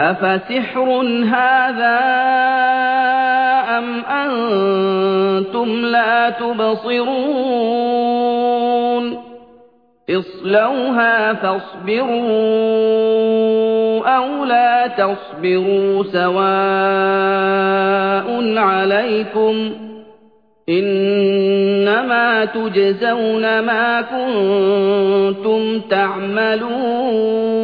أَفَسِحْرٌ هَٰذَا أَمْ أَنتُمْ لَا تُبْصِرُونَ اصْلَوْهَا فَاصْبِرُوا أَوْ لَا تَصْبِرُوا سَوَاءٌ عَلَيْكُمْ ۖ إِنَّمَا تُجْزَوْنَ مَا كُنتُمْ تَعْمَلُونَ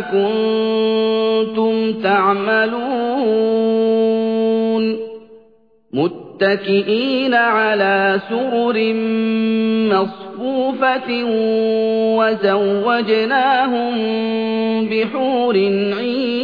كُنتُمْ تَعْمَلُونَ مُتَّكِئِينَ عَلَىٰ سُرُرٍ مَّصْفُوفَةٍ وَزَوَّجْنَاهُم بِحُورٍ عِينٍ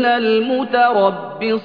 مِّنَ الْمُتَرَبِّصِينَ.